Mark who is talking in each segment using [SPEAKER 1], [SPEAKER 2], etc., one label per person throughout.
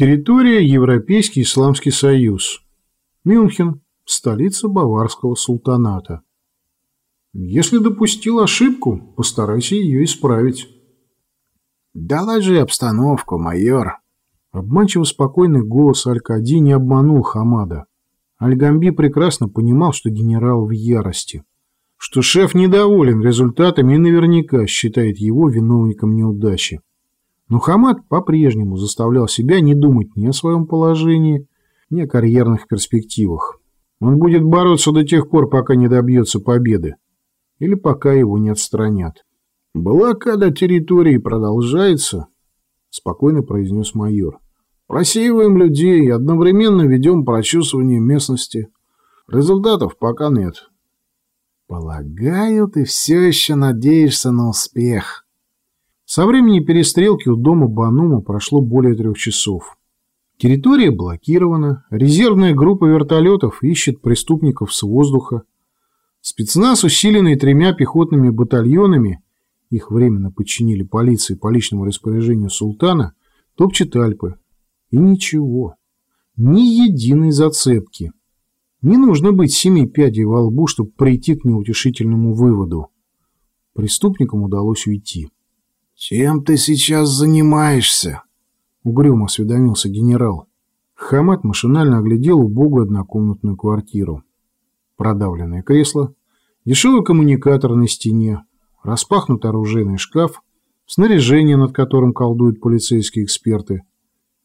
[SPEAKER 1] Территория Европейский Исламский Союз. Мюнхен, столица Баварского султаната. Если допустил ошибку, постарайся ее исправить.
[SPEAKER 2] «Доложи обстановку, майор!»
[SPEAKER 1] Обманчиво спокойный голос Аль-Кади не обманул Хамада. Аль-Гамби прекрасно понимал, что генерал в ярости, что шеф недоволен результатами и наверняка считает его виновником неудачи. Но Хамад по-прежнему заставлял себя не думать ни о своем положении, ни о карьерных перспективах. Он будет бороться до тех пор, пока не добьется победы, или пока его не отстранят. «Блокада территории продолжается», — спокойно произнес майор. «Просеиваем людей и одновременно ведем прочувствование местности. Результатов пока нет».
[SPEAKER 2] «Полагаю, ты все еще надеешься на успех».
[SPEAKER 1] Со времени перестрелки у дома Банума прошло более трех часов. Территория блокирована, резервная группа вертолетов ищет преступников с воздуха. Спецназ, усиленный тремя пехотными батальонами, их временно подчинили полиции по личному распоряжению султана, топчет Альпы. И ничего. Ни единой зацепки. Не нужно быть семи пядей во лбу, чтобы прийти к неутешительному выводу. Преступникам удалось уйти.
[SPEAKER 2] «Чем ты сейчас занимаешься?» — угрюмо осведомился генерал.
[SPEAKER 1] Хамат машинально оглядел убогую однокомнатную квартиру. Продавленное кресло, дешевый коммуникатор на стене, распахнут оружейный шкаф, снаряжение, над которым колдуют полицейские эксперты.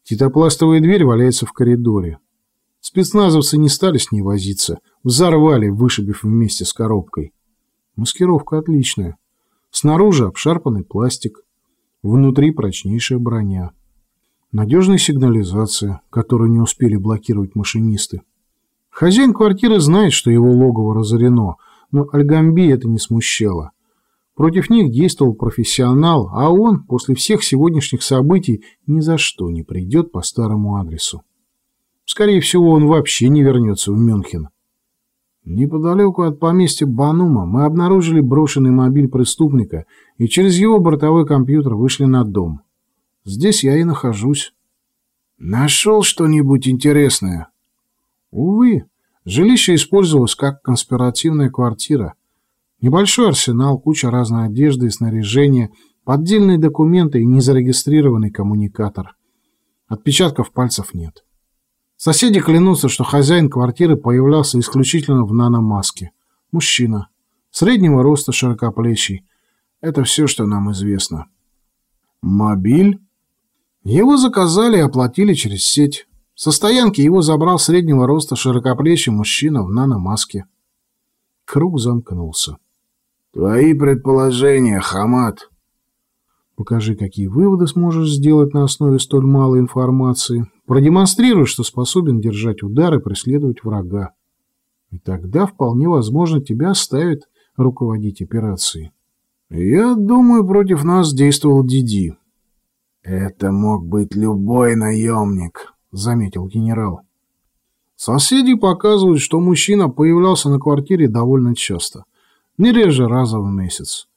[SPEAKER 1] Титопластовая дверь валяется в коридоре. Спецназовцы не стали с ней возиться, взорвали, вышибив вместе с коробкой. Маскировка отличная. Снаружи обшарпанный пластик, внутри прочнейшая броня. Надежная сигнализация, которую не успели блокировать машинисты. Хозяин квартиры знает, что его логово разорено, но Альгамби это не смущало. Против них действовал профессионал, а он после всех сегодняшних событий ни за что не придет по старому адресу. Скорее всего, он вообще не вернется в Мюнхен. Неподалеку от поместья Банума мы обнаружили брошенный мобиль преступника и через его бортовой компьютер вышли на дом. Здесь я и нахожусь.
[SPEAKER 2] Нашел что-нибудь интересное?
[SPEAKER 1] Увы, жилище использовалось как конспиративная квартира – Небольшой арсенал, куча разной одежды и снаряжения, поддельные документы и незарегистрированный коммуникатор. Отпечатков пальцев нет. Соседи клянутся, что хозяин квартиры появлялся исключительно в наномаске. Мужчина. Среднего роста, широкоплечий. Это все, что нам известно.
[SPEAKER 2] Мобиль?
[SPEAKER 1] Его заказали и оплатили через сеть. Со стоянки его забрал среднего роста широкоплечий мужчина в наномаске. Круг замкнулся.
[SPEAKER 2] Твои предположения, Хамат.
[SPEAKER 1] Покажи, какие выводы сможешь сделать на основе столь малой информации. Продемонстрируй, что способен держать удар и преследовать врага. И тогда вполне возможно тебя оставят руководить операцией.
[SPEAKER 2] Я думаю, против нас действовал Диди. Это мог быть любой наемник, заметил генерал.
[SPEAKER 1] Соседи показывают, что мужчина появлялся на квартире довольно часто – не реже раза в месяц.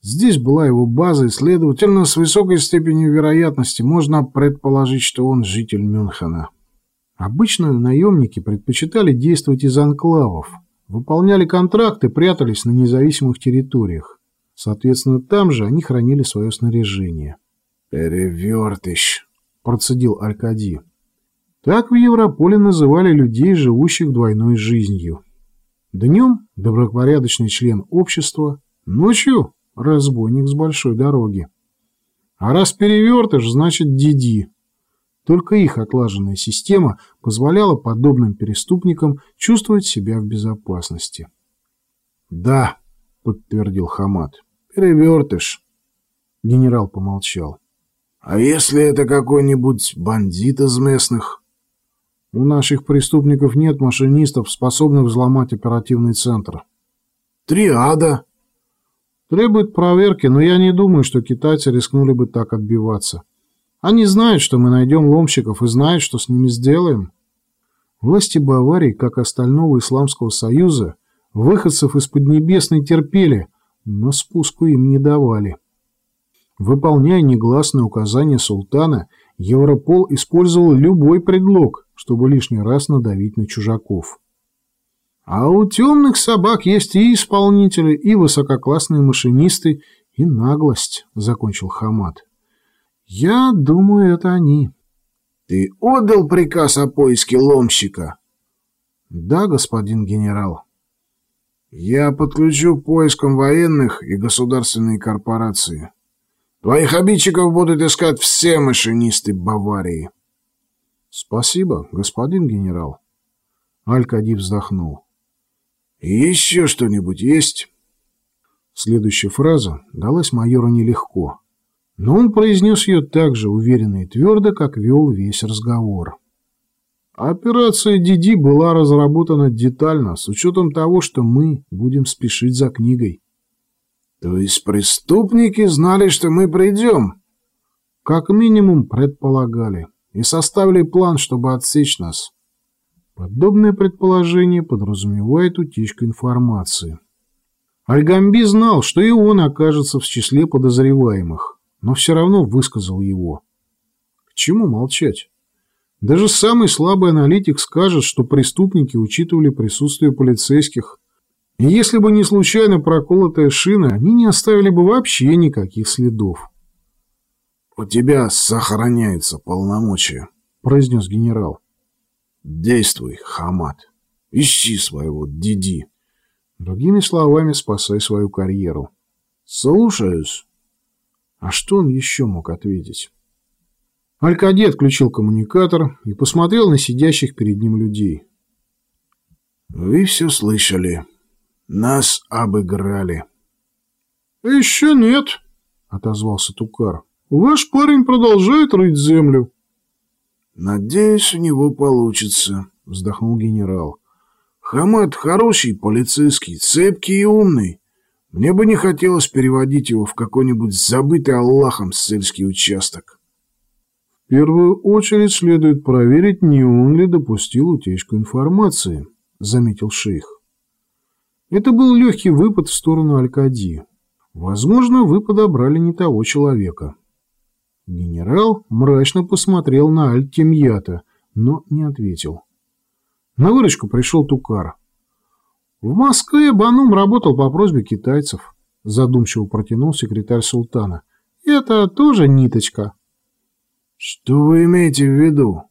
[SPEAKER 1] Здесь была его база, и, следовательно, с высокой степенью вероятности можно предположить, что он житель Мюнхена. Обычно наемники предпочитали действовать из анклавов, выполняли контракты, прятались на независимых территориях. Соответственно, там же они хранили свое снаряжение.
[SPEAKER 2] «Перевертыш», — процедил Алькади.
[SPEAKER 1] Так в Европоле называли людей, живущих двойной жизнью. Днем добропорядочный член общества, ночью разбойник с большой дороги. А раз перевертыш, значит Диди. Только их отлаженная система позволяла подобным переступникам чувствовать себя в безопасности.
[SPEAKER 2] «Да», — подтвердил Хамат, — «перевертыш».
[SPEAKER 1] Генерал помолчал.
[SPEAKER 2] «А если это какой-нибудь бандит из местных?»
[SPEAKER 1] У наших преступников нет машинистов, способных взломать оперативный центр.
[SPEAKER 2] Триада.
[SPEAKER 1] Требует проверки, но я не думаю, что китайцы рискнули бы так отбиваться. Они знают, что мы найдем ломщиков и знают, что с ними сделаем. Власти Баварии, как остального Исламского Союза, выходцев из Поднебесной терпели, но спуску им не давали. Выполняя негласные указания султана, Европол использовал любой предлог, чтобы лишний раз надавить на чужаков. А у темных собак есть и исполнители, и высококлассные машинисты, и наглость, — закончил Хамад. Я думаю, это они.
[SPEAKER 2] Ты отдал приказ о поиске ломщика?
[SPEAKER 1] Да, господин генерал.
[SPEAKER 2] Я подключу к поискам военных и государственные корпорации. Твоих обидчиков будут искать все машинисты Баварии.
[SPEAKER 1] Спасибо, господин генерал. Алькади вздохнул.
[SPEAKER 2] Еще что-нибудь есть?
[SPEAKER 1] Следующая фраза далась майору нелегко, но он произнес ее так же уверенно и твердо, как вел весь разговор. Операция Диди была разработана детально, с учетом того, что мы будем спешить за книгой.
[SPEAKER 2] То есть преступники знали, что мы придем?
[SPEAKER 1] Как минимум предполагали. И составили план, чтобы отсечь нас. Подобное предположение подразумевает утечку информации. Альгамби знал, что и он окажется в числе подозреваемых, но все равно высказал его. К чему молчать? Даже самый слабый аналитик скажет, что преступники учитывали присутствие полицейских, и если бы не случайно проколотая шина, они не оставили бы вообще никаких следов.
[SPEAKER 2] «У тебя сохраняются полномочия», — произнес генерал. «Действуй, Хамат. Ищи своего Диди».
[SPEAKER 1] Другими словами, спасай свою карьеру.
[SPEAKER 2] «Слушаюсь».
[SPEAKER 1] А что он еще мог ответить? Алькади отключил коммуникатор и посмотрел на сидящих перед ним людей.
[SPEAKER 2] «Вы все слышали», нас обыграли.
[SPEAKER 1] — Еще нет, — отозвался Тукар. — Ваш парень продолжает рыть землю.
[SPEAKER 2] — Надеюсь, у него получится, — вздохнул генерал. — Хамад хороший полицейский, цепкий и умный. Мне бы не хотелось переводить его в какой-нибудь забытый Аллахом сельский участок.
[SPEAKER 1] — В первую очередь следует проверить, не он ли допустил утечку информации, — заметил шейх. Это был легкий выпад в сторону Алькади. Возможно, вы подобрали не того человека. Генерал мрачно посмотрел на Альтимьята, но не ответил. На выручку пришел Тукар. В Москве Банум работал по просьбе китайцев, задумчиво протянул секретарь султана. Это тоже ниточка.
[SPEAKER 2] Что вы имеете в виду?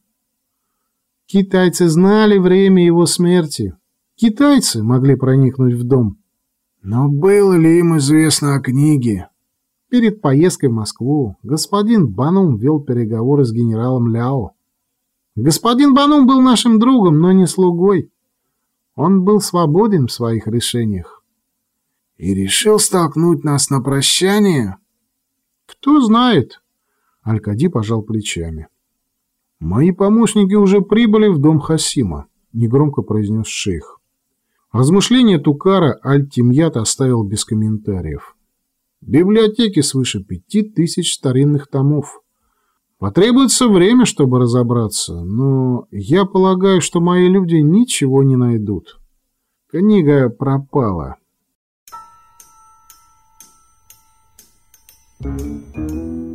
[SPEAKER 1] Китайцы знали время его смерти, Китайцы могли проникнуть в дом.
[SPEAKER 2] Но было ли им известно о книге?
[SPEAKER 1] Перед поездкой в Москву господин Банум вел переговоры с генералом Ляо. Господин Банум был нашим другом, но не слугой. Он был свободен в своих решениях.
[SPEAKER 2] И решил столкнуть нас на прощание?
[SPEAKER 1] Кто знает. Алькади пожал плечами. Мои помощники уже прибыли в дом Хасима, негромко произнес шейх. Размышления Тукара Аль-Тимьят оставил без комментариев. В библиотеке свыше пяти тысяч старинных томов. Потребуется время, чтобы разобраться, но я полагаю, что мои люди ничего не найдут. Книга пропала. Thank you.